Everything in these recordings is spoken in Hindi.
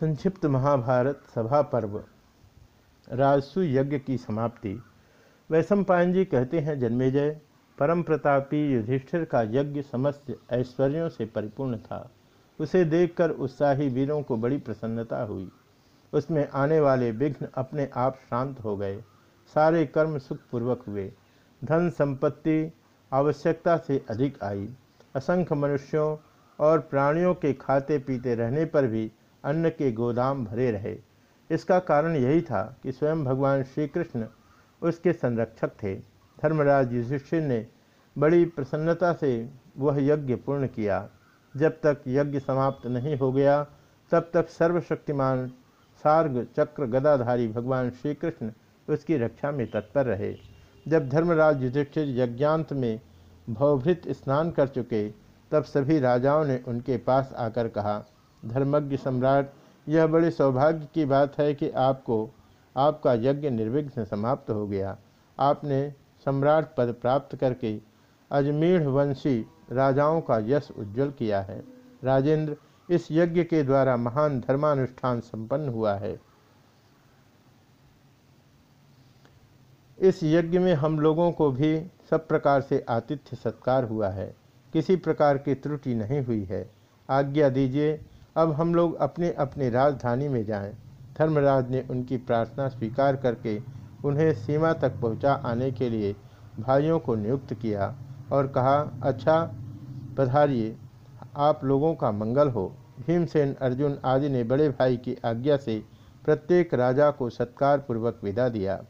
संक्षिप्त महाभारत सभा पर्व, राजसु यज्ञ की समाप्ति। पायन जी कहते हैं, जन्मेजय परम प्रतापी युधिष्ठिर का यज्ञ समस्त ऐश्वर्यों से परिपूर्ण था। उसे देखकर उत्साही वीरों को बड़ी प्रसन्नता हुई। उसमें आने वाले विघ्न अपने आप शांत हो गए। सारे कर्म सुखपूर्वक हुए। धन संपत्ति आवश्यकता से अधिक आई। असंख्य मनुष्यों और प्राणियों के खाते पीते रहने पर भी अन्न के गोदाम भरे रहे। इसका कारण यही था कि स्वयं भगवान श्री कृष्ण उसके संरक्षक थे। धर्मराज युधिष्ठिर ने बड़ी प्रसन्नता से वह यज्ञ पूर्ण किया। जब तक यज्ञ समाप्त नहीं हो गया, तब तक सर्वशक्तिमान सार्ग चक्र गदाधारी भगवान श्री कृष्ण उसकी रक्षा में तत्पर रहे। जब धर्मराज युधिष्ठिर यज्ञांत में भवभृत स्नान कर चुके, तब सभी राजाओं ने उनके पास आकर कहा धर्मज्ञ सम्राट, यह बड़े सौभाग्य की बात है कि आपको, आपका यज्ञ निर्विघ्न समाप्त हो गया। आपने सम्राट पद प्राप्त करके अजमेढ़ वंशी राजाओं का यश उज्जवल किया है। राजेंद्र, इस यज्ञ के द्वारा महान धर्मानुष्ठान संपन्न हुआ है। इस यज्ञ में हम लोगों को भी सब प्रकार से आतिथ्य सत्कार हुआ है। किसी प्रकार की त्रुटि नहीं हुई है। आज्ञा दीजिए अब हम लोग अपने अपने राजधानी में जाएँ। धर्मराज ने उनकी प्रार्थना स्वीकार करके उन्हें सीमा तक पहुँचा आने के लिए भाइयों को नियुक्त किया और कहा अच्छा पधारिए। आप लोगों का मंगल हो। भीमसेन अर्जुन आदि ने बड़े भाई की आज्ञा से प्रत्येक राजा को सत्कार पूर्वक विदा दिया।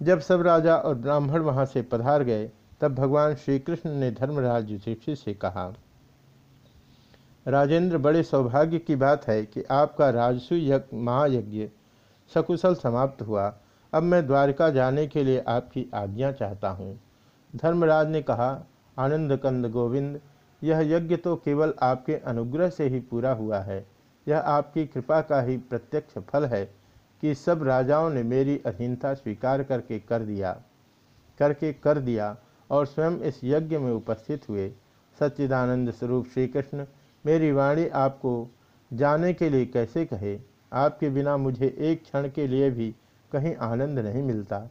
जब सब राजा और ब्राह्मण वहाँ से पधार गए, तब भगवान श्री कृष्ण ने धर्मराज युधिष्ठिर से कहा राजेंद्र, बड़े सौभाग्य की बात है कि आपका राजसु यज्ञ, महायज्ञ सकुशल समाप्त हुआ। अब मैं द्वारका जाने के लिए आपकी आज्ञा चाहता हूँ। धर्मराज ने कहा आनंद कंद गोविंद, यह यज्ञ तो केवल आपके अनुग्रह से ही पूरा हुआ है। यह आपकी कृपा का ही प्रत्यक्ष फल है कि सब राजाओं ने मेरी अधीनता स्वीकार करके कर दिया, करके कर दिया और स्वयं इस यज्ञ में उपस्थित हुए। सच्चिदानंद स्वरूप श्री कृष्ण मेरी वाणी आपको जाने के लिए कैसे कहे? आपके बिना मुझे एक क्षण के लिए भी कहीं आनंद नहीं मिलता।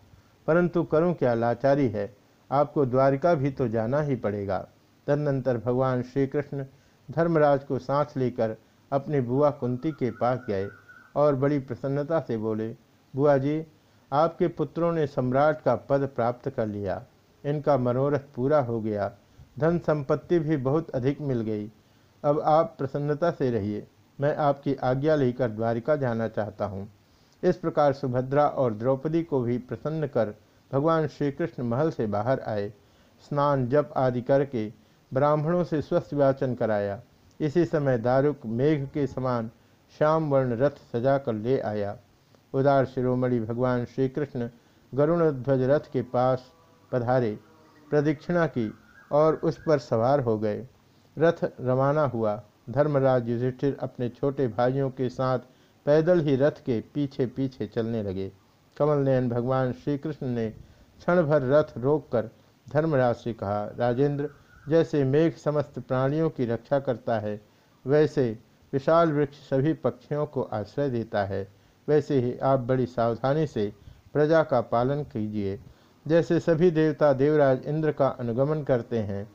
परंतु करूँ क्या लाचारी है? आपको द्वारिका भी तो जाना ही पड़ेगा। तदनंतर भगवान श्री कृष्ण धर्मराज को सांस लेकर अपनी बुआ कुंती के पास गए और बड़ी प्रसन्नता से बोले, बुआ जी, आपके पुत्रों ने सम्राट का पद प्राप्त कर लिया। इनका मनोरथ पूरा हो गया। धन संपत्ति भी बहुत अधिक मिल गई। अब आप प्रसन्नता से रहिए। मैं आपकी आज्ञा लेकर द्वारिका जाना चाहता हूँ। इस प्रकार सुभद्रा और द्रौपदी को भी प्रसन्न कर भगवान श्री कृष्ण महल से बाहर आए। स्नान, जप आदि करके ब्राह्मणों से स्वस्थ वाचन कराया। इसी समय दारुक मेघ के समान श्याम वर्ण रथ सजा कर ले आया। उदार शिरोमणि भगवान श्री कृष्ण गरुण ध्वज रथ के पास पधारे। प्रदक्षिणा की और उस पर सवार हो गए। रथ रवाना हुआ। धर्मराज युधिष्ठिर अपने छोटे भाइयों के साथ पैदल ही रथ के पीछे पीछे चलने लगे। कमल नयन भगवान श्री कृष्ण ने क्षण भर रथ रोककर धर्मराज से कहा, राजेंद्र, जैसे मेघ समस्त प्राणियों की रक्षा करता है, वैसे विशाल वृक्ष सभी पक्षियों को आश्रय देता है। वैसे ही आप बड़ी सावधानी से प्रजा का पालन कीजिए। जैसे सभी देवता देवराज इंद्र का अनुगमन करते हैं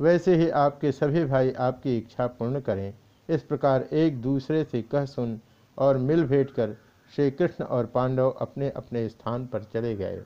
वैसे ही आपके सभी भाई आपकी इच्छा पूर्ण करें। इस प्रकार एक दूसरे से कह सुन और मिल भेंट कर श्री कृष्ण और पांडव अपने अपने स्थान पर चले गए।